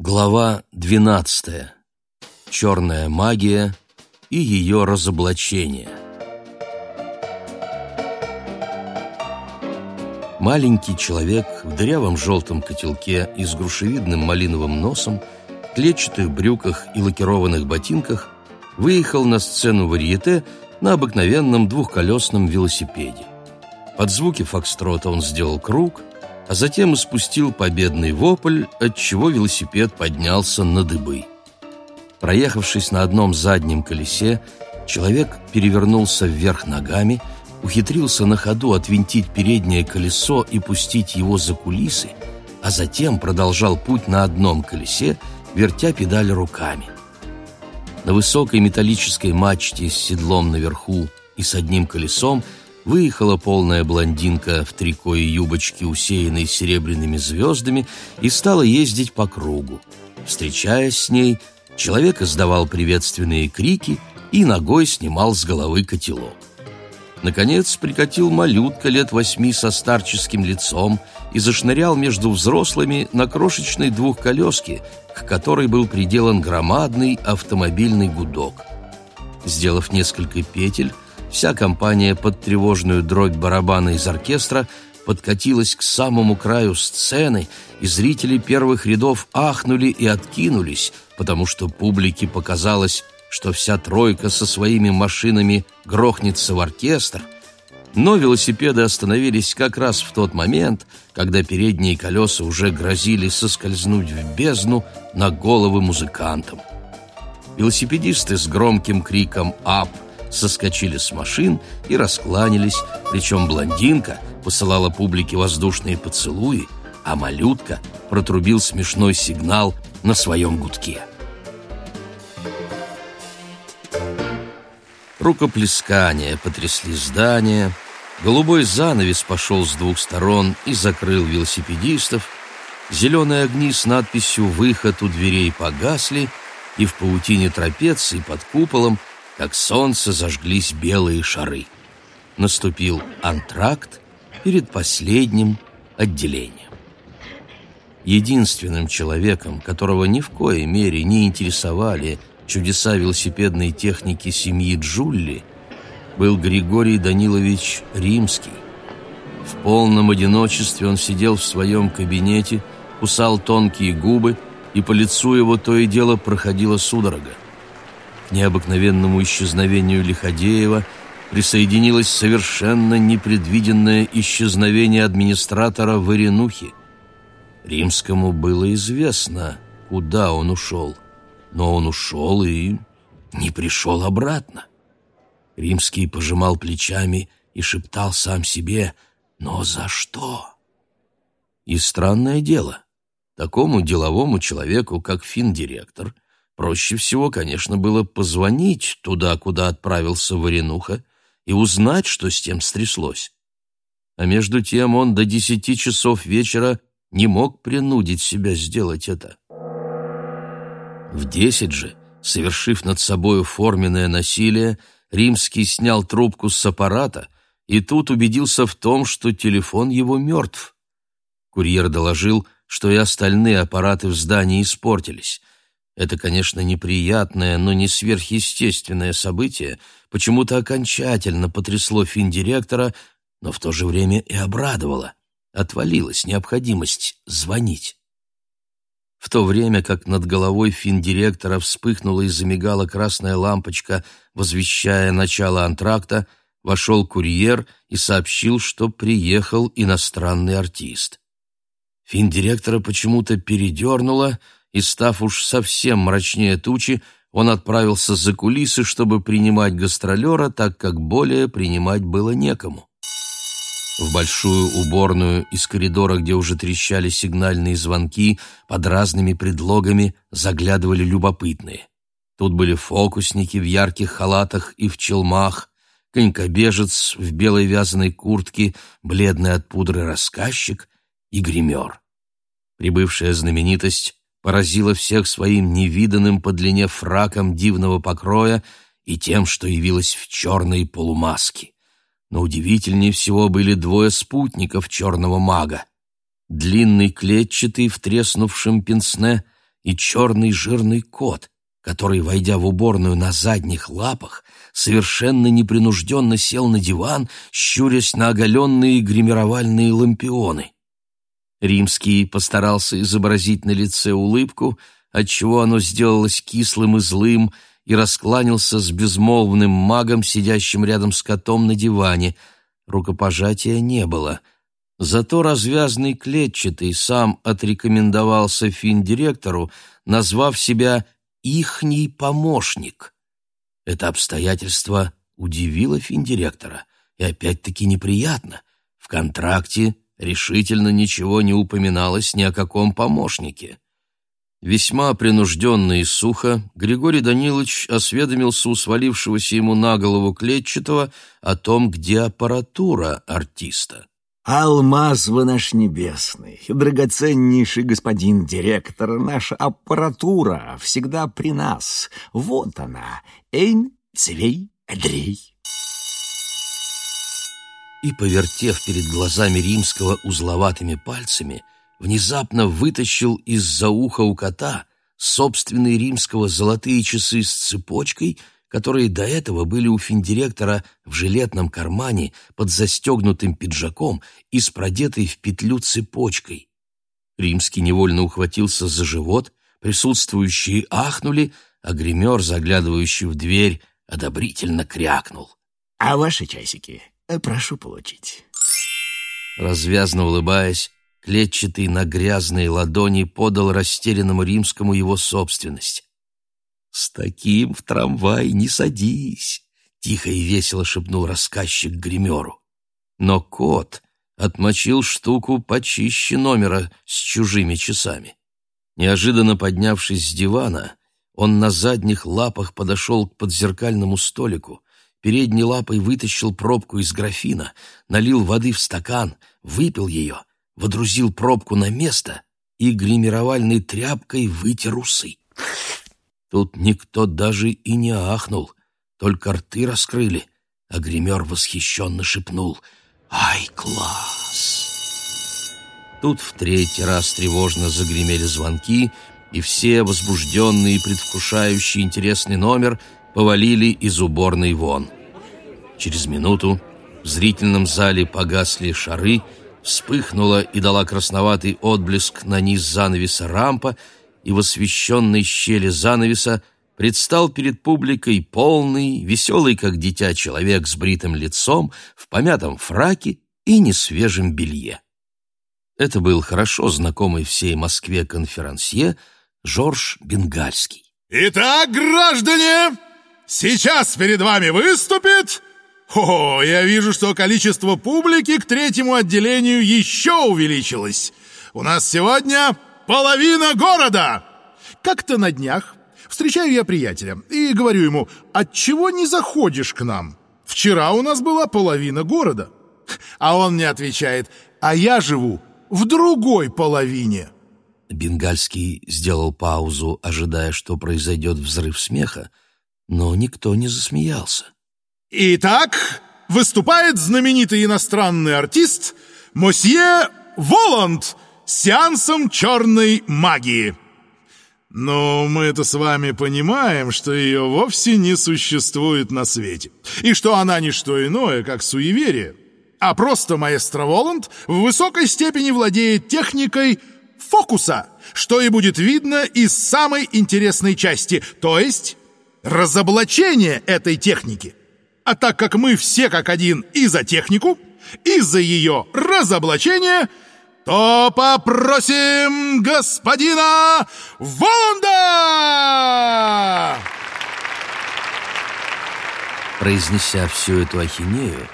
Глава 12. Черная магия и ее разоблачение. Маленький человек в дырявом желтом котелке и с грушевидным малиновым носом, клетчатых брюках и лакированных ботинках выехал на сцену варьете на обыкновенном двухколесном велосипеде. Под звуки фокстрота он сделал круг, а затем испустил победный вопль, отчего велосипед поднялся на дыбы. Проехавшись на одном заднем колесе, человек перевернулся вверх ногами, ухитрился на ходу отвинтить переднее колесо и пустить его за кулисы, а затем продолжал путь на одном колесе, вертя педаль руками. На высокой металлической мачте с седлом наверху и с одним колесом – выехала полная блондинка в трико и юбочке, усеянной серебряными звездами, и стала ездить по кругу. Встречаясь с ней, человек издавал приветственные крики и ногой снимал с головы котелок. Наконец прикатил малютка лет восьми со старческим лицом и зашнырял между взрослыми на крошечной двухколеске, к которой был приделан громадный автомобильный гудок. Сделав несколько петель, Вся компания под тревожную дробь барабана из оркестра подкатилась к самому краю сцены, и зрители первых рядов ахнули и откинулись, потому что публике показалось, что вся тройка со своими машинами грохнется в оркестр, но велосипеды остановились как раз в тот момент, когда передние колеса уже грозили соскользнуть в бездну на головы музыкантам. Велосипедисты с громким криком «Ап!» Соскочили с машин и раскланялись, причем блондинка посылала публике воздушные поцелуи, а малютка протрубил смешной сигнал на своем гудке. Рукоплескания потрясли здание, голубой занавес пошел с двух сторон и закрыл велосипедистов, зеленые огни с надписью «Выход» у дверей погасли, и в паутине трапеции под куполом как солнце зажглись белые шары. Наступил антракт перед последним отделением. Единственным человеком, которого ни в коей мере не интересовали чудеса велосипедной техники семьи Джулли, был Григорий Данилович Римский. В полном одиночестве он сидел в своем кабинете, кусал тонкие губы, и по лицу его то и дело проходила судорога необыкновенному исчезновению Лиходеева присоединилось совершенно непредвиденное исчезновение администратора Варенухи. Римскому было известно, куда он ушел, но он ушел и не пришел обратно. Римский пожимал плечами и шептал сам себе «Но за что?» И странное дело, такому деловому человеку, как финдиректор – Проще всего, конечно, было позвонить туда, куда отправился Варенуха, и узнать, что с тем стряслось. А между тем он до десяти часов вечера не мог принудить себя сделать это. В десять же, совершив над собою форменное насилие, Римский снял трубку с аппарата и тут убедился в том, что телефон его мертв. Курьер доложил, что и остальные аппараты в здании испортились. Это, конечно, неприятное, но не сверхъестественное событие почему-то окончательно потрясло финдиректора, но в то же время и обрадовало. Отвалилась необходимость звонить. В то время как над головой финдиректора вспыхнула и замигала красная лампочка, возвещая начало антракта, вошел курьер и сообщил, что приехал иностранный артист. Финдиректора почему-то передернуло, и, став уж совсем мрачнее тучи, он отправился за кулисы, чтобы принимать гастролера, так как более принимать было некому. В большую уборную из коридора, где уже трещали сигнальные звонки, под разными предлогами заглядывали любопытные. Тут были фокусники в ярких халатах и в челмах, конькобежец в белой вязаной куртке, бледный от пудры рассказчик и гример. Прибывшая знаменитость поразила всех своим невиданным по длине фраком дивного покроя и тем, что явилась в черной полумаске. Но удивительнее всего были двое спутников черного мага. Длинный клетчатый в треснувшем пенсне и черный жирный кот, который, войдя в уборную на задних лапах, совершенно непринужденно сел на диван, щурясь на оголенные гримировальные лампионы. Римский постарался изобразить на лице улыбку, отчего оно сделалось кислым и злым, и раскланялся с безмолвным магом, сидящим рядом с котом на диване. Рукопожатия не было. Зато развязный клетчатый сам отрекомендовался финдиректору, назвав себя «ихний помощник». Это обстоятельство удивило финдиректора, и опять-таки неприятно. В контракте решительно ничего не упоминалось ни о каком помощнике. Весьма принужденно и сухо Григорий Данилович осведомился у свалившегося ему на голову клетчатого о том, где аппаратура артиста. «Алмаз вы наш небесный, драгоценнейший господин директор, наша аппаратура всегда при нас. Вот она, эйн, цвей, дрей». И, повертев перед глазами римского узловатыми пальцами, внезапно вытащил из-за уха у кота собственные римского золотые часы с цепочкой, которые до этого были у финдиректора в жилетном кармане под застегнутым пиджаком и с продетой в петлю цепочкой. Римский невольно ухватился за живот, присутствующие ахнули, а гример, заглядывающий в дверь, одобрительно крякнул. «А ваши часики прошу получить». Развязно улыбаясь, клетчатый на грязные ладони подал растерянному римскому его собственность. «С таким в трамвай не садись!» — тихо и весело шепнул рассказчик гримеру. Но кот отмочил штуку почище номера с чужими часами. Неожиданно поднявшись с дивана, он на задних лапах подошел к подзеркальному столику, передней лапой вытащил пробку из графина, налил воды в стакан, выпил ее водрузил пробку на место и гримировальной тряпкой вытер усы. Тут никто даже и не ахнул, только рты раскрыли, а гример восхищенно шепнул «Ай, класс!». Тут в третий раз тревожно загремели звонки, и все, возбужденные и предвкушающие интересный номер, повалили из уборной вон. Через минуту в зрительном зале погасли шары — вспыхнула и дала красноватый отблеск на низ занавеса рампа, и в освещенной щели занавеса предстал перед публикой полный, веселый, как дитя, человек с бритым лицом, в помятом фраке и несвежем белье. Это был хорошо знакомый всей Москве конферансье Жорж Бенгальский. «Итак, граждане, сейчас перед вами выступит о, я вижу, что количество публики к третьему отделению еще увеличилось. У нас сегодня половина города. Как-то на днях встречаю я приятеля и говорю ему, отчего не заходишь к нам? Вчера у нас была половина города. А он мне отвечает, а я живу в другой половине. Бенгальский сделал паузу, ожидая, что произойдет взрыв смеха, но никто не засмеялся. Итак, выступает знаменитый иностранный артист Мосье Воланд с сеансом черной магии. Но мы это с вами понимаем, что ее вовсе не существует на свете, и что она не что иное, как суеверие, а просто маэстро Воланд в высокой степени владеет техникой фокуса, что и будет видно из самой интересной части, то есть разоблачение этой техники. А так как мы все как один и за технику, и за ее разоблачение, то попросим господина Вонда! Произнеся всю эту ахинею,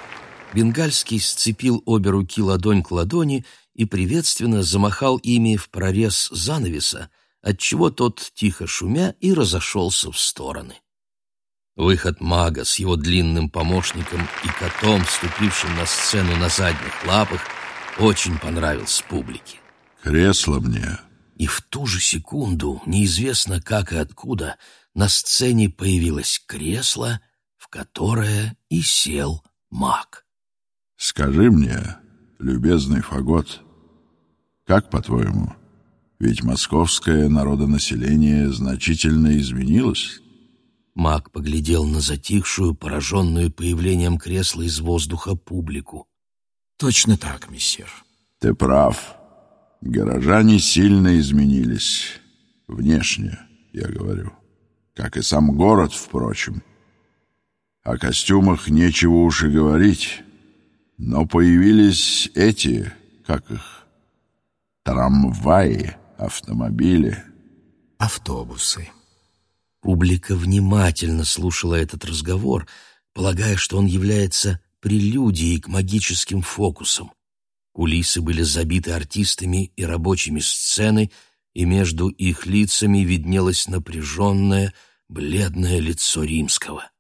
Бенгальский сцепил обе руки ладонь к ладони и приветственно замахал ими в прорез занавеса, отчего тот, тихо шумя, и разошелся в стороны. Выход мага с его длинным помощником и котом, вступившим на сцену на задних лапах, очень понравился публике. «Кресло мне». И в ту же секунду, неизвестно как и откуда, на сцене появилось кресло, в которое и сел маг. «Скажи мне, любезный Фагот, как, по-твоему, Ведь московское народонаселение значительно изменилось. Маг поглядел на затихшую, пораженную появлением кресла из воздуха публику. Точно так, мессир. Ты прав. Горожане сильно изменились. Внешне, я говорю. Как и сам город, впрочем. О костюмах нечего уж и говорить. Но появились эти, как их, трамваи, автомобили. Автобусы. Публика внимательно слушала этот разговор, полагая, что он является прелюдией к магическим фокусам. Кулисы были забиты артистами и рабочими сцены, и между их лицами виднелось напряженное, бледное лицо римского.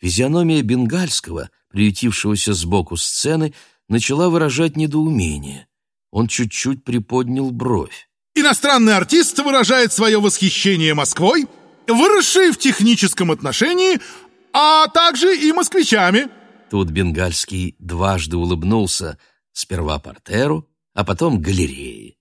Физиономия бенгальского, приютившегося сбоку сцены, начала выражать недоумение. Он чуть-чуть приподнял бровь. Иностранный артист выражает свое восхищение Москвой — выросшие в техническом отношении, а также и москвичами». Тут Бенгальский дважды улыбнулся, сперва портеру, а потом галерее.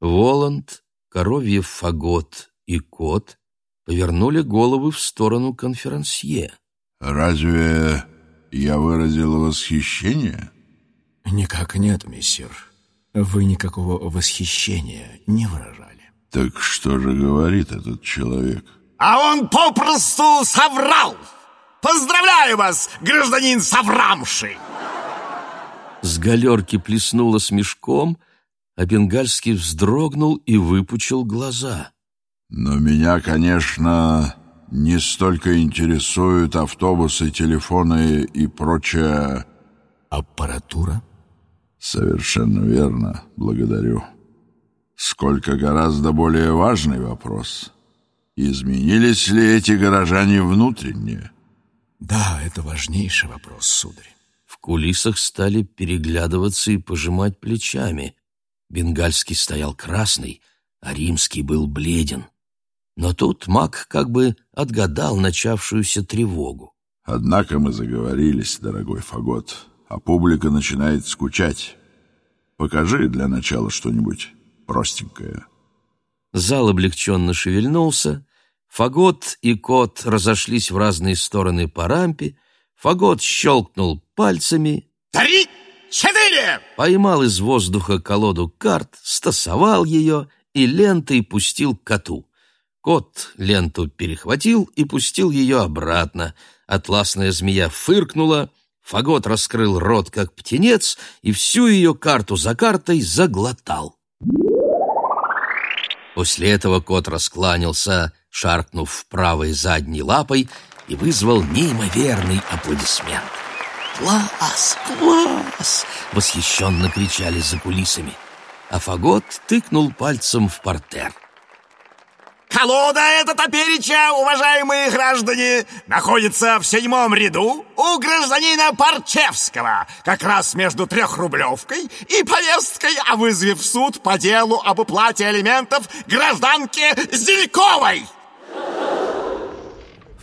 Воланд, Коровьев фагот и кот повернули головы в сторону конферансье. «Разве я выразил восхищение?» «Никак нет, мессир. Вы никакого восхищения не выражали». «Так что же говорит этот человек?» А он попросту соврал. Поздравляю вас, гражданин соврамший. С галерки плеснуло смешком, а Бенгальский вздрогнул и выпучил глаза. Но меня, конечно, не столько интересуют автобусы, телефоны и прочая... Аппаратура? Совершенно верно, благодарю. Сколько гораздо более важный вопрос — Изменились ли эти горожане внутренне? Да, это важнейший вопрос, сударь. В кулисах стали переглядываться и пожимать плечами. Бенгальский стоял красный, а римский был бледен. Но тут маг как бы отгадал начавшуюся тревогу. Однако мы заговорились, дорогой Фагот, а публика начинает скучать. Покажи для начала что-нибудь простенькое. Зал облегченно шевельнулся, Фагот и кот разошлись в разные стороны по рампе. Фагот щелкнул пальцами. «Три, четыре!» Поймал из воздуха колоду карт, стасовал ее и лентой пустил коту. Кот ленту перехватил и пустил ее обратно. Атласная змея фыркнула, Фагот раскрыл рот, как птенец, и всю ее карту за картой заглотал. После этого кот раскланялся шаркнув правой задней лапой и вызвал неимоверный аплодисмент. «Класс! Класс!» — восхищенно кричали за кулисами. А Фагот тыкнул пальцем в портер. Колода эта топереча, уважаемые граждане, находится в седьмом ряду у гражданина Парчевского, как раз между трехрублевкой и повесткой о вызове в суд по делу об уплате алиментов гражданке Зельковой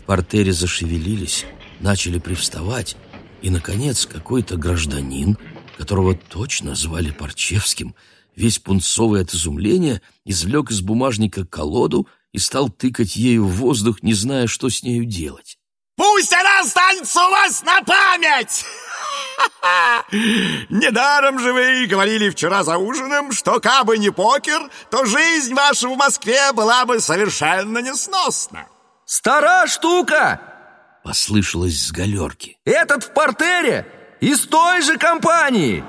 портере зашевелились, начали привставать, и, наконец, какой-то гражданин, которого точно звали Парчевским, весь пунцовый от изумления, извлек из бумажника колоду и стал тыкать ею в воздух, не зная, что с нею делать. «Пусть она останется у вас на память!» Недаром же вы говорили вчера за ужином, что кабы не покер, то жизнь ваша в Москве была бы совершенно несносна. Стара штука!» Послышалось с галерки. «Этот в портере! Из той же компании!»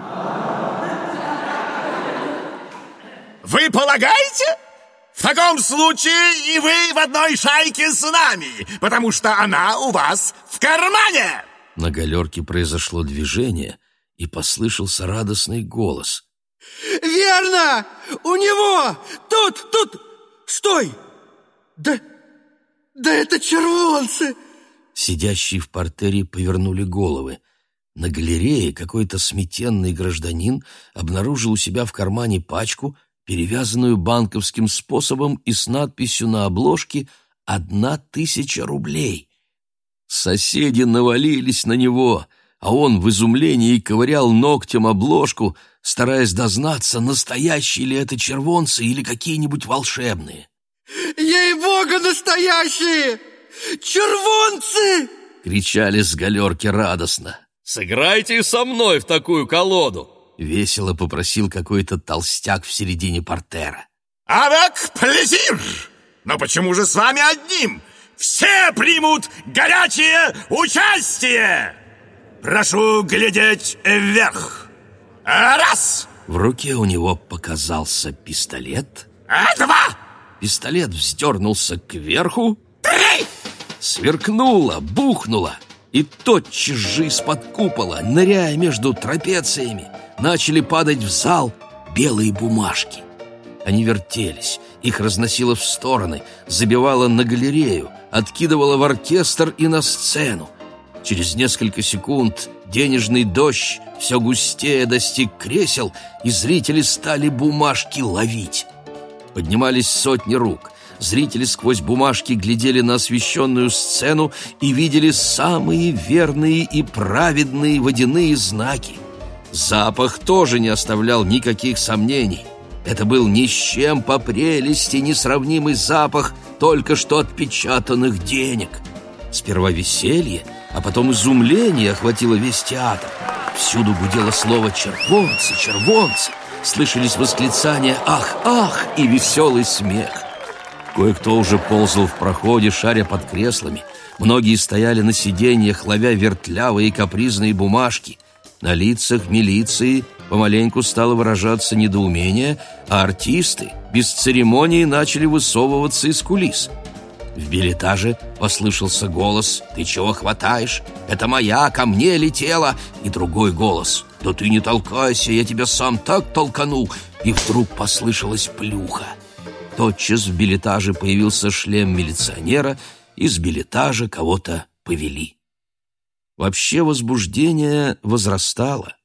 «Вы полагаете?» В таком случае и вы в одной шайке с нами, потому что она у вас в кармане!» На галерке произошло движение, и послышался радостный голос. «Верно! У него! Тут, тут! Стой! Да «Да это червонцы!» Сидящие в портере повернули головы. На галерее какой-то сметенный гражданин обнаружил у себя в кармане пачку, перевязанную банковским способом и с надписью на обложке «Одна тысяча рублей». Соседи навалились на него, а он в изумлении ковырял ногтем обложку, стараясь дознаться, настоящие ли это червонцы или какие-нибудь волшебные. Ей-богу, настоящие! Червонцы! Кричали с галерки радостно. Сыграйте со мной в такую колоду! Весело попросил какой-то толстяк в середине портера. «Авек плезир! Но почему же с вами одним? Все примут горячее участие! Прошу глядеть вверх! Раз! В руке у него показался пистолет. Два! Пистолет вздернулся кверху. Три! Сверкнуло, бухнуло. И тотчас же из-под купола, ныряя между трапециями, начали падать в зал белые бумажки. Они вертелись, их разносило в стороны, забивало на галерею, откидывало в оркестр и на сцену. Через несколько секунд денежный дождь все густее достиг кресел, и зрители стали бумажки ловить. Поднимались сотни рук. Зрители сквозь бумажки глядели на освещенную сцену и видели самые верные и праведные водяные знаки. Запах тоже не оставлял никаких сомнений. Это был ни с чем по прелести несравнимый запах только что отпечатанных денег. Сперва веселье, а потом изумление охватило весь театр. Всюду гудело слово «червонцы, червонцы». Слышались восклицания «ах, ах» и веселый смех. Кое-кто уже ползал в проходе, шаря под креслами. Многие стояли на сиденьях, ловя вертлявые капризные бумажки. На лицах милиции помаленьку стало выражаться недоумение, а артисты без церемонии начали высовываться из кулис. В билетаже послышался голос «Ты чего хватаешь? Это моя, ко мне летела!» И другой голос «Да ты не толкайся, я тебя сам так толкану!» И вдруг послышалась плюха. Тотчас в билетаже появился шлем милиционера, и с билетажа кого-то повели. Вообще возбуждение возрастало,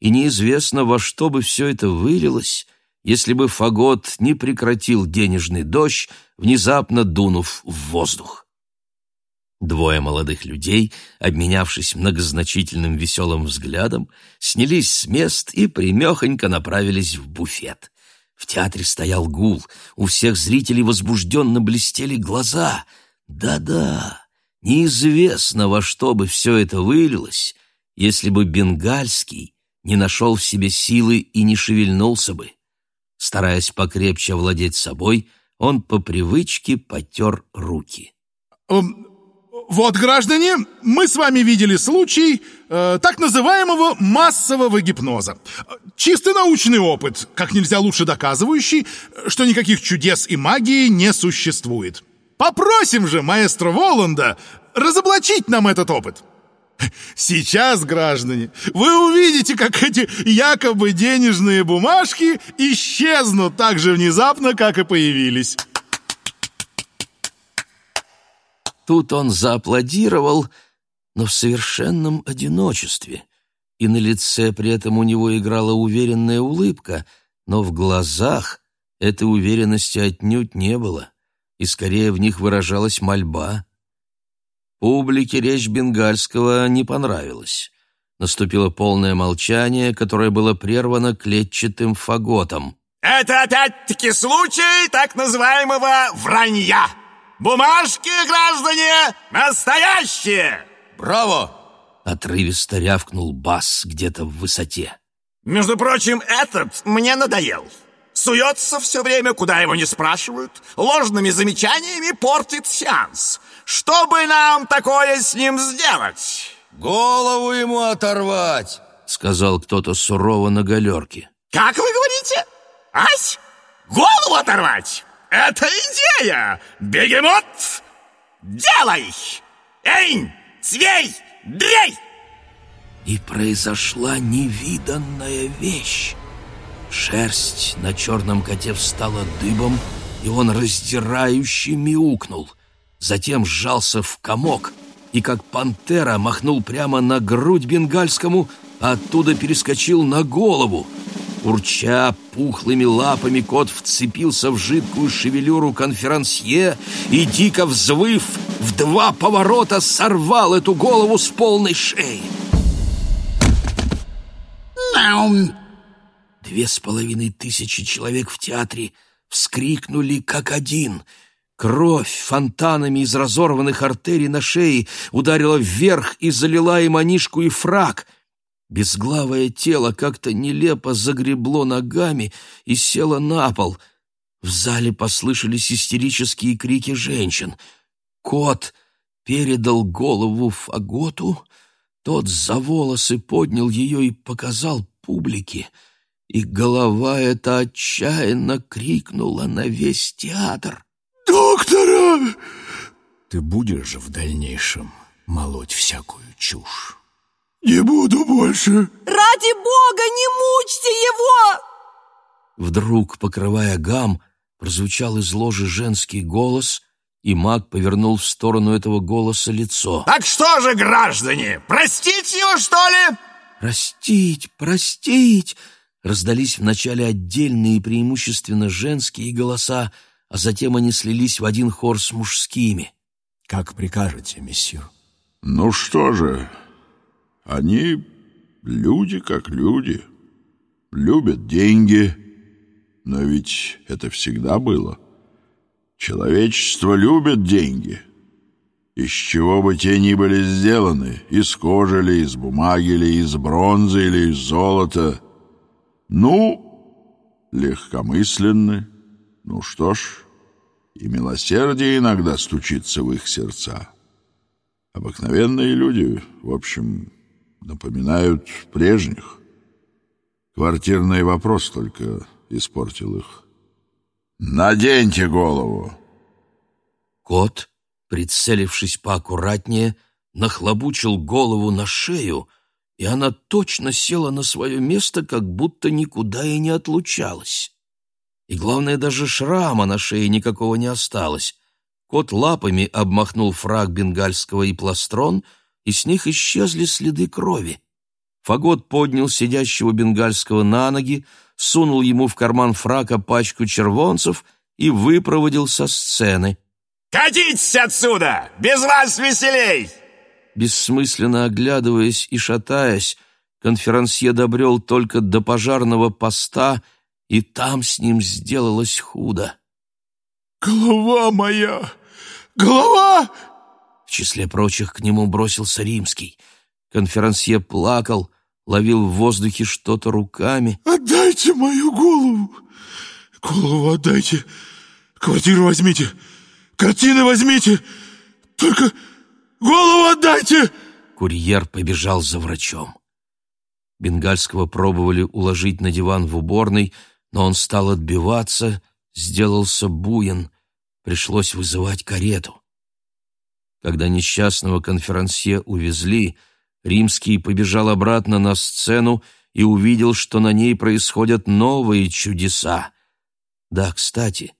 и неизвестно, во что бы все это вылилось, если бы Фагот не прекратил денежный дождь, внезапно дунув в воздух. Двое молодых людей, обменявшись многозначительным веселым взглядом, снялись с мест и примехонько направились в буфет. В театре стоял гул, у всех зрителей возбужденно блестели глаза. Да-да, неизвестно, во что бы все это вылилось, если бы Бенгальский не нашел в себе силы и не шевельнулся бы. Стараясь покрепче овладеть собой, он по привычке потер руки. Эм, Вот, граждане, мы с вами видели случай э, так называемого массового гипноза. Чистый научный опыт, как нельзя лучше доказывающий, что никаких чудес и магии не существует. Попросим же маэстро Воланда разоблачить нам этот опыт. Сейчас, граждане, вы увидите, как эти якобы денежные бумажки исчезнут так же внезапно, как и появились. Тут он зааплодировал, но в совершенном одиночестве, и на лице при этом у него играла уверенная улыбка, но в глазах этой уверенности отнюдь не было, и скорее в них выражалась мольба. Публике речь бенгальского не понравилась. Наступило полное молчание, которое было прервано клетчатым фаготом. Это опять-таки случай так называемого вранья. Бумажки, граждане, настоящие! Браво! Отрывисто рявкнул бас где-то в высоте. Между прочим, этот мне надоел. Суется все время, куда его не спрашивают, ложными замечаниями портит сеанс. Что бы нам такое с ним сделать? Голову ему оторвать! Сказал кто-то сурово на галерке. Как вы говорите? Ась? Голову оторвать? Это идея! Бегемот! Делай! Эйн! Свей! Дрей! И произошла невиданная вещь. Шерсть на черном коте встала дыбом, и он раздирающе мяукнул. Затем сжался в комок и, как пантера, махнул прямо на грудь бенгальскому, а оттуда перескочил на голову. Урча пухлыми лапами, кот вцепился в жидкую шевелюру конферансье и, дико взвыв, в два поворота сорвал эту голову с полной шеи. Две с половиной тысячи человек в театре вскрикнули как один. Кровь фонтанами из разорванных артерий на шее ударила вверх и залила и манишку, и фраг. Безглавое тело как-то нелепо загребло ногами и село на пол. В зале послышались истерические крики женщин. Кот передал голову Фаготу, тот за волосы поднял ее и показал публике — и голова эта отчаянно крикнула на весь театр. «Доктора!» Ты будешь же в дальнейшем молоть всякую чушь. «Не буду больше!» «Ради бога, не мучьте его!» Вдруг, покрывая гам, прозвучал из ложи женский голос, и маг повернул в сторону этого голоса лицо. Так что же, граждане, простить его, что ли? «Простить, простить!» Раздались вначале отдельные преимущественно женские голоса, а затем они слились в один хор с мужскими. Как прикажете, месье? Ну что же, они люди как люди, любят деньги, но ведь это всегда было. Человечество любит деньги. Из чего бы те ни были сделаны, из кожи ли, из бумаги ли, из бронзы или из золота — ну, легкомысленны. Ну что ж, и милосердие иногда стучится в их сердца. Обыкновенные люди, в общем, напоминают прежних. Квартирный вопрос только испортил их. «Наденьте голову!» Кот, прицелившись поаккуратнее, нахлобучил голову на шею — и она точно села на свое место, как будто никуда и не отлучалась. И главное, даже шрама на шее никакого не осталось. Кот лапами обмахнул фраг бенгальского и пластрон, и с них исчезли следы крови. Фагот поднял сидящего бенгальского на ноги, сунул ему в карман фрака пачку червонцев и выпроводил со сцены. «Катитесь отсюда! Без вас веселей!» Бессмысленно оглядываясь и шатаясь, конферансье добрел только до пожарного поста, и там с ним сделалось худо. «Голова моя! Голова!» В числе прочих к нему бросился римский. Конферансье плакал, ловил в воздухе что-то руками. «Отдайте мою голову! Голову отдайте! Квартиру возьмите! Картины возьмите! Только Голову отдайте!» Курьер побежал за врачом. Бенгальского пробовали уложить на диван в уборной, но он стал отбиваться, сделался буен. Пришлось вызывать карету. Когда несчастного конферансье увезли, Римский побежал обратно на сцену и увидел, что на ней происходят новые чудеса. Да, кстати,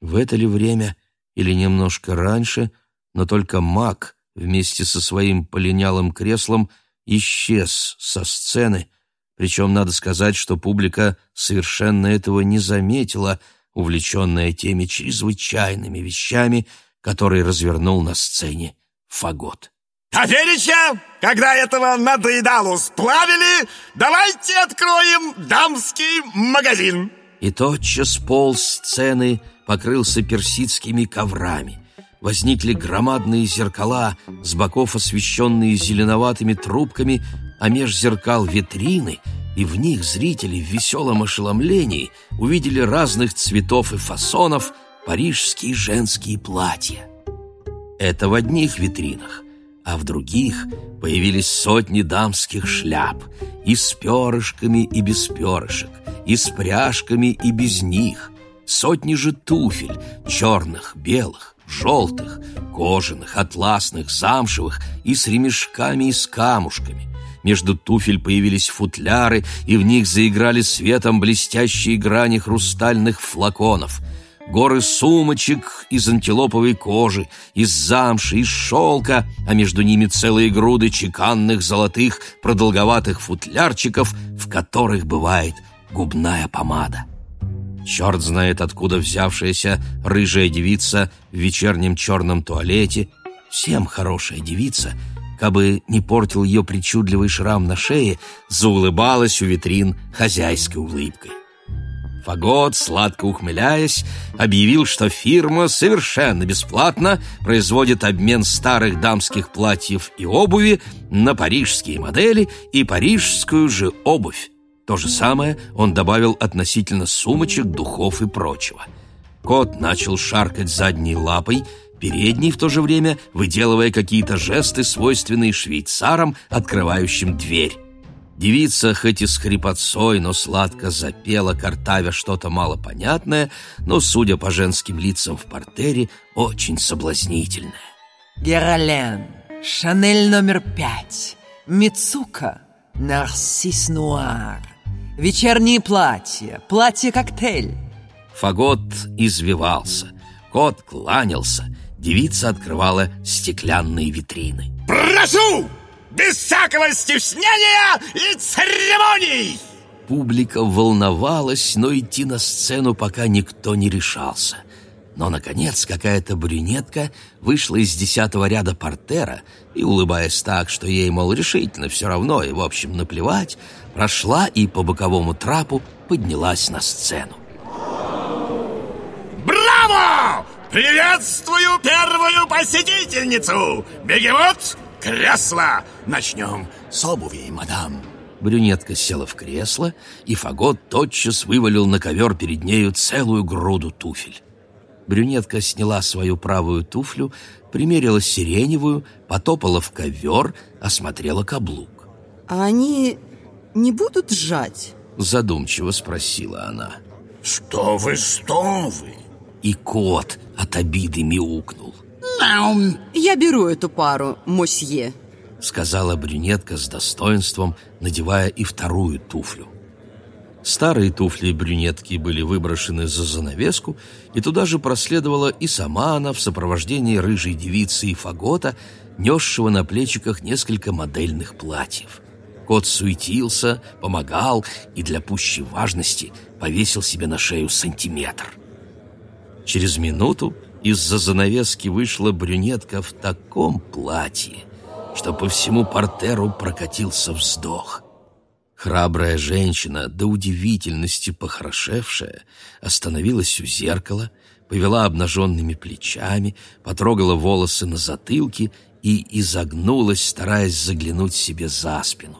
в это ли время или немножко раньше, но только маг — вместе со своим полинялым креслом исчез со сцены, причем надо сказать, что публика совершенно этого не заметила, увлеченная теми чрезвычайными вещами, которые развернул на сцене Фагот. А Верича, когда этого надоедалу сплавили, давайте откроем дамский магазин. И тотчас пол сцены покрылся персидскими коврами возникли громадные зеркала, с боков освещенные зеленоватыми трубками, а меж зеркал витрины, и в них зрители в веселом ошеломлении увидели разных цветов и фасонов парижские женские платья. Это в одних витринах, а в других появились сотни дамских шляп, и с перышками, и без перышек, и с пряжками, и без них, сотни же туфель, черных, белых, желтых, кожаных, атласных, замшевых и с ремешками и с камушками. Между туфель появились футляры, и в них заиграли светом блестящие грани хрустальных флаконов. Горы сумочек из антилоповой кожи, из замши, из шелка, а между ними целые груды чеканных золотых продолговатых футлярчиков, в которых бывает губная помада. Черт знает, откуда взявшаяся рыжая девица в вечернем черном туалете, всем хорошая девица, кабы не портил ее причудливый шрам на шее, заулыбалась у витрин хозяйской улыбкой. Фагот, сладко ухмыляясь, объявил, что фирма совершенно бесплатно производит обмен старых дамских платьев и обуви на парижские модели и парижскую же обувь. То же самое он добавил относительно сумочек, духов и прочего. Кот начал шаркать задней лапой, передний в то же время выделывая какие-то жесты, свойственные швейцарам, открывающим дверь. Девица хоть и с хрипотцой, но сладко запела, картавя что-то малопонятное, но, судя по женским лицам в портере, очень соблазнительное. Герален, Шанель номер пять, Мицука, Нарсис Нуар, вечерние платья, платье-коктейль. Фагот извивался, кот кланялся, девица открывала стеклянные витрины. «Прошу!» без всякого стеснения и церемоний!» Публика волновалась, но идти на сцену пока никто не решался. Но, наконец, какая-то брюнетка вышла из десятого ряда портера и, улыбаясь так, что ей, мол, решительно все равно и, в общем, наплевать, прошла и по боковому трапу поднялась на сцену. «Браво! Приветствую первую посетительницу! Бегемот кресло! Начнем с обуви, мадам!» Брюнетка села в кресло, и Фагот тотчас вывалил на ковер перед нею целую груду туфель. Брюнетка сняла свою правую туфлю, примерила сиреневую, потопала в ковер, осмотрела каблук. А они не будут сжать? Задумчиво спросила она. «Что вы, что вы?» И кот от обиды мяукнул. Я беру эту пару, мосье. Сказала брюнетка с достоинством, надевая и вторую туфлю. Старые туфли брюнетки были выброшены за занавеску, и туда же проследовала и сама она в сопровождении рыжей девицы и фагота, несшего на плечиках несколько модельных платьев. Кот суетился, помогал и для пущей важности повесил себе на шею сантиметр. Через минуту из-за занавески вышла брюнетка в таком платье, что по всему портеру прокатился вздох. Храбрая женщина, до удивительности похорошевшая, остановилась у зеркала, повела обнаженными плечами, потрогала волосы на затылке и изогнулась, стараясь заглянуть себе за спину.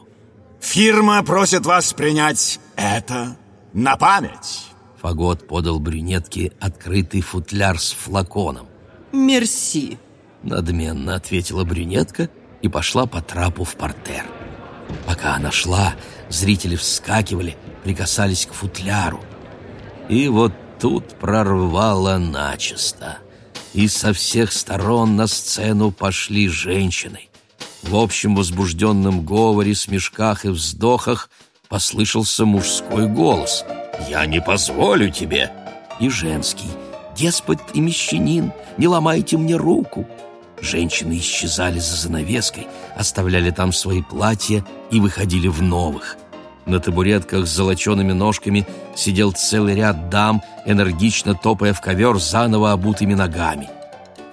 «Фирма просит вас принять это на память!» Фагот подал брюнетке открытый футляр с флаконом. «Мерси», — надменно ответила брюнетка и пошла по трапу в портер. Пока она шла, зрители вскакивали, прикасались к футляру. И вот тут прорвало начисто. И со всех сторон на сцену пошли женщины. В общем возбужденном говоре, смешках и вздохах послышался мужской голос — «Я не позволю тебе!» И женский «Деспот и мещанин, не ломайте мне руку!» Женщины исчезали за занавеской, оставляли там свои платья и выходили в новых. На табуретках с золочеными ножками сидел целый ряд дам, энергично топая в ковер заново обутыми ногами.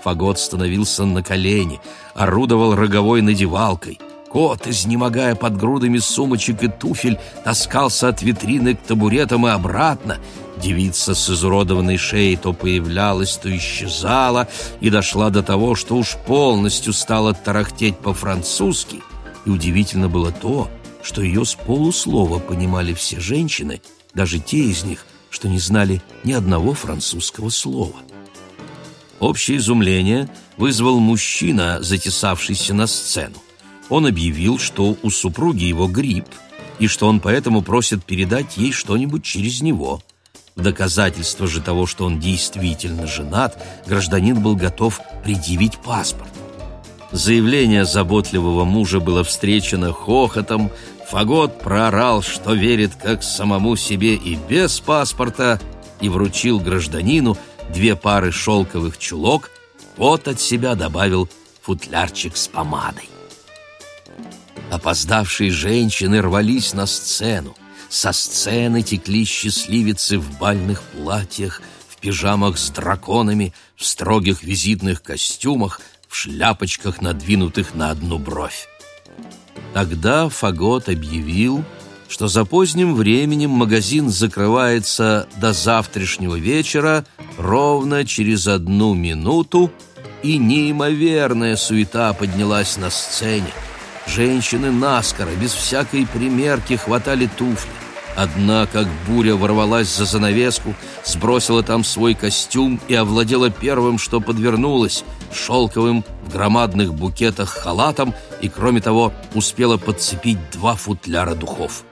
Фагот становился на колени, орудовал роговой надевалкой. Кот, изнемогая под грудами сумочек и туфель, таскался от витрины к табуретам и обратно. Девица с изуродованной шеей то появлялась, то исчезала и дошла до того, что уж полностью стала тарахтеть по-французски. И удивительно было то, что ее с полуслова понимали все женщины, даже те из них, что не знали ни одного французского слова. Общее изумление вызвал мужчина, затесавшийся на сцену он объявил, что у супруги его грипп, и что он поэтому просит передать ей что-нибудь через него. В доказательство же того, что он действительно женат, гражданин был готов предъявить паспорт. Заявление заботливого мужа было встречено хохотом, Фагот проорал, что верит как самому себе и без паспорта, и вручил гражданину две пары шелковых чулок, вот от себя добавил футлярчик с помадой. Опоздавшие женщины рвались на сцену. Со сцены текли счастливицы в бальных платьях, в пижамах с драконами, в строгих визитных костюмах, в шляпочках, надвинутых на одну бровь. Тогда Фагот объявил, что за поздним временем магазин закрывается до завтрашнего вечера ровно через одну минуту, и неимоверная суета поднялась на сцене. Женщины наскоро, без всякой примерки, хватали туфли. Одна, как буря, ворвалась за занавеску, сбросила там свой костюм и овладела первым, что подвернулось, шелковым в громадных букетах халатом и, кроме того, успела подцепить два футляра духов.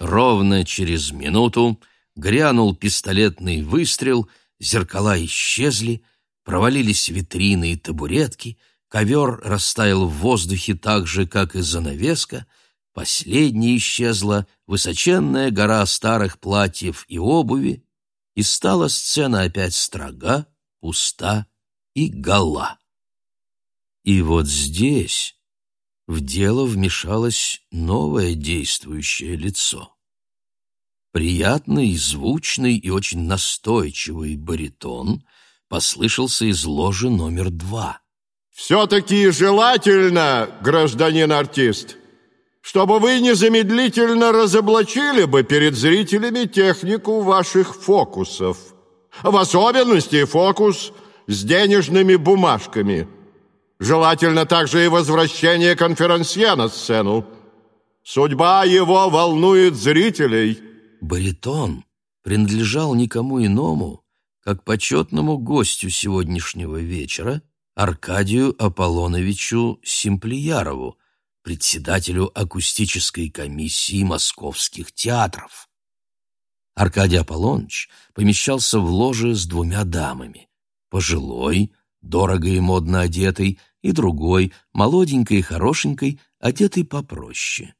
Ровно через минуту грянул пистолетный выстрел, зеркала исчезли, провалились витрины и табуретки, ковер растаял в воздухе так же, как и занавеска, последней исчезла высоченная гора старых платьев и обуви, и стала сцена опять строга, пуста и гола. И вот здесь в дело вмешалось новое действующее лицо. Приятный, звучный и очень настойчивый баритон послышался из ложи номер два. «Все-таки желательно, гражданин артист, чтобы вы незамедлительно разоблачили бы перед зрителями технику ваших фокусов, в особенности фокус с денежными бумажками». Желательно также и возвращение конферансье на сцену. Судьба его волнует зрителей. Баритон принадлежал никому иному, как почетному гостю сегодняшнего вечера Аркадию Аполлоновичу Симплиярову, председателю акустической комиссии московских театров. Аркадий Аполлоныч помещался в ложе с двумя дамами, пожилой, дорого и модно одетой, и другой, молоденькой и хорошенькой, одетой попроще.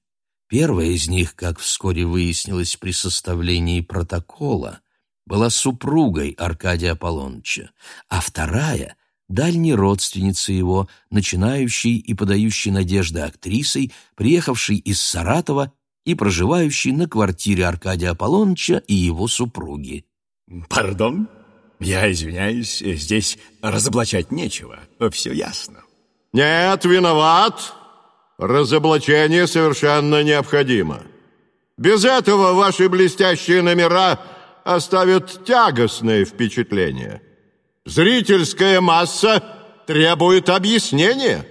Первая из них, как вскоре выяснилось при составлении протокола, была супругой Аркадия Аполлоныча, а вторая — дальней родственницей его, начинающей и подающей надежды актрисой, приехавшей из Саратова и проживающей на квартире Аркадия Аполлоныча и его супруги. «Пардон?» Я извиняюсь, здесь разоблачать нечего. Все ясно. Нет, виноват. Разоблачение совершенно необходимо. Без этого ваши блестящие номера оставят тягостное впечатление. Зрительская масса требует объяснения.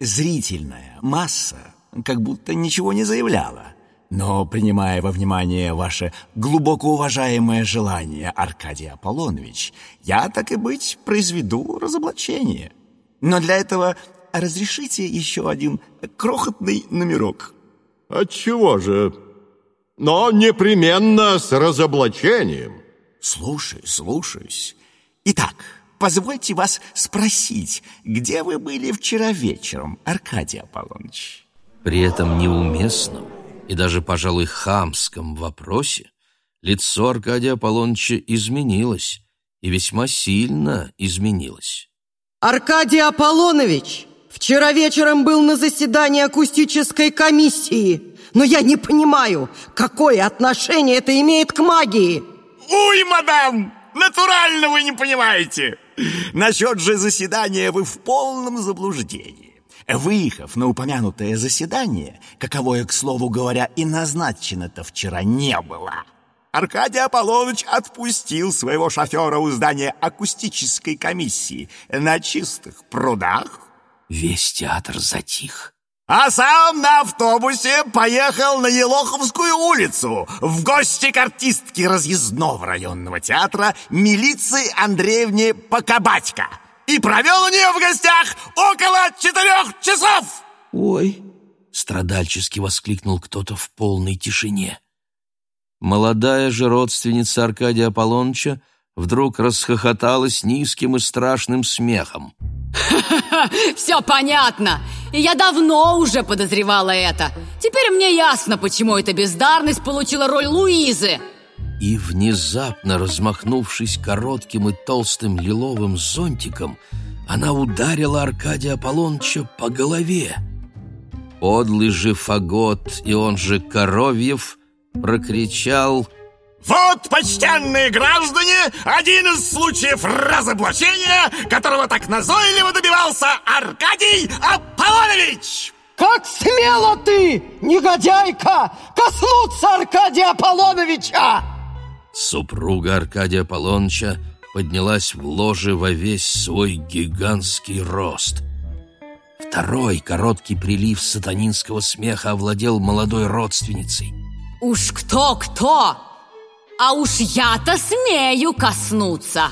Зрительная масса как будто ничего не заявляла. Но, принимая во внимание ваше глубоко уважаемое желание, Аркадий Аполлонович, я, так и быть, произведу разоблачение. Но для этого разрешите еще один крохотный номерок. Отчего же? Но непременно с разоблачением. Слушаюсь, слушаюсь. Итак, позвольте вас спросить, где вы были вчера вечером, Аркадий Аполлоныч? При этом неуместном и даже, пожалуй, хамском вопросе лицо Аркадия Аполлоныча изменилось, и весьма сильно изменилось. Аркадий Аполлонович вчера вечером был на заседании акустической комиссии, но я не понимаю, какое отношение это имеет к магии. Уй, мадам, натурально вы не понимаете. Насчет же заседания вы в полном заблуждении. Выехав на упомянутое заседание, каковое, к слову говоря, и назначено-то вчера не было, Аркадий Аполлоныч отпустил своего шофера у здания акустической комиссии на чистых прудах. Весь театр затих. А сам на автобусе поехал на Елоховскую улицу в гости к артистке разъездного районного театра милиции Андреевне Покабатько и провел у нее в гостях около четырех часов. «Ой!» — страдальчески воскликнул кто-то в полной тишине. Молодая же родственница Аркадия Аполлоныча вдруг расхохоталась низким и страшным смехом. Все понятно. И я давно уже подозревала это. Теперь мне ясно, почему эта бездарность получила роль Луизы. И внезапно, размахнувшись коротким и толстым лиловым зонтиком, она ударила Аркадия Аполлоныча по голове. Подлый же Фагот, и он же Коровьев, прокричал «Вот, почтенные граждане, один из случаев разоблачения, которого так назойливо добивается ворвался Аркадий Аполлонович! Как смело ты, негодяйка, коснуться Аркадия Аполлоновича! Супруга Аркадия Аполлоныча поднялась в ложе во весь свой гигантский рост. Второй короткий прилив сатанинского смеха овладел молодой родственницей. Уж кто-кто, а уж я-то смею коснуться.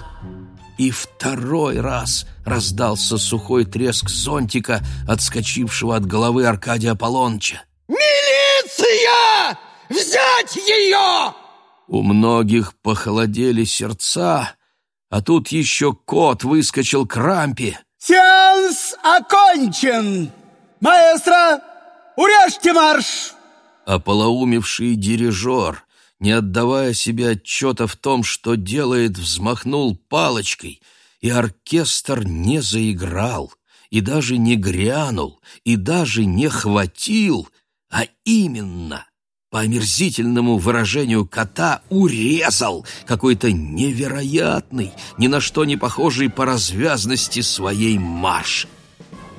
И второй раз раздался сухой треск зонтика, отскочившего от головы Аркадия Аполлоныча. Милиция! Взять ее! У многих похолодели сердца, а тут еще кот выскочил к рампе. Сеанс окончен! Маэстро, урежьте марш! Ополоумевший дирижер, не отдавая себе отчета в том, что делает, взмахнул палочкой, и оркестр не заиграл, и даже не грянул, и даже не хватил, а именно — по омерзительному выражению кота, урезал какой-то невероятный, ни на что не похожий по развязности своей марш.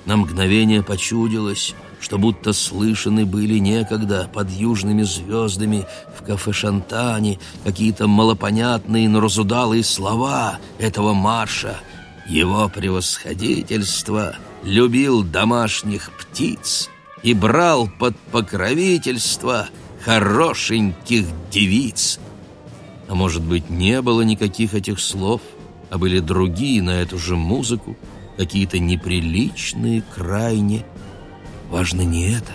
На мгновение почудилось, что будто слышаны были некогда под южными звездами в кафе «Шантане» какие-то малопонятные, но разудалые слова этого марша. Его превосходительство любил домашних птиц и брал под покровительство – хорошеньких девиц. А может быть, не было никаких этих слов, а были другие на эту же музыку, какие-то неприличные крайне. Важно не это,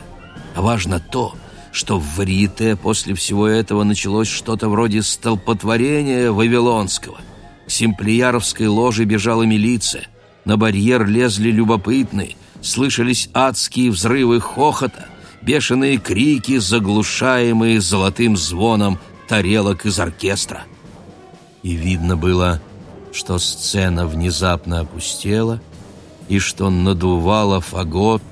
а важно то, что в варьете после всего этого началось что-то вроде столпотворения вавилонского. К симплияровской ложе бежала милиция, на барьер лезли любопытные, слышались адские взрывы хохота — бешеные крики, заглушаемые золотым звоном тарелок из оркестра. И видно было, что сцена внезапно опустела, и что надувало фагот,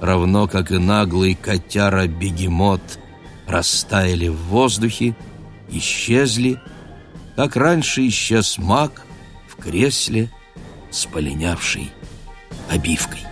равно как и наглый котяра-бегемот, растаяли в воздухе, исчезли, как раньше исчез маг в кресле с полинявшей обивкой.